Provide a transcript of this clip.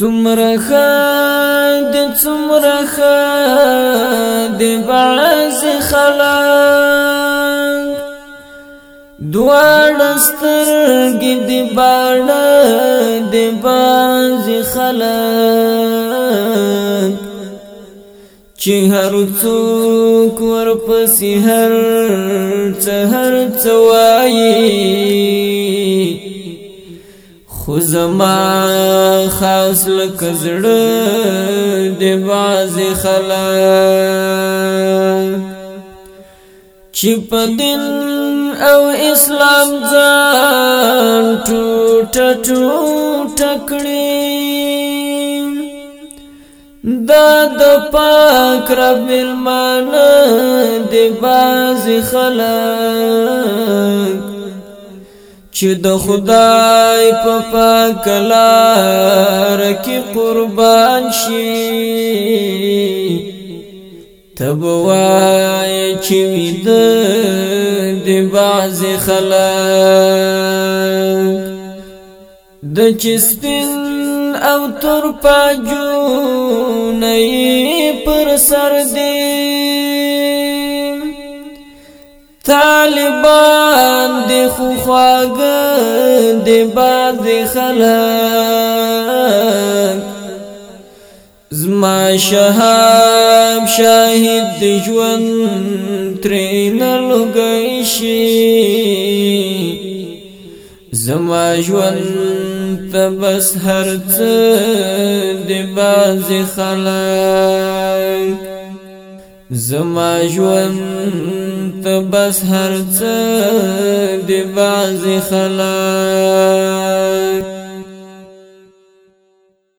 څومره خد څومره خد بعض خلک دوار سترګې د باړه د بعض خلک چې هر څوک ورپسې هر څه هر څه وایي خو زما خاص لکه زړه د بعضې خلک چې په دین او اسلام ځان ټوټه ټوټه کړي دا د پاک رب ملمانه د بعضې خلک چې د خدای په پاکلار کې قربان شي تبوای چې د د باز خلک د چسپین او تر پاجو نه پر سر دی طالبان دی خو خواګ دی باز خلک زما شهاب شاهد دی ژوند ترین لګی شي زما ژوند ته بس هر څه دی باز خلک زما ژوند ته بس هر څه دی باز خلک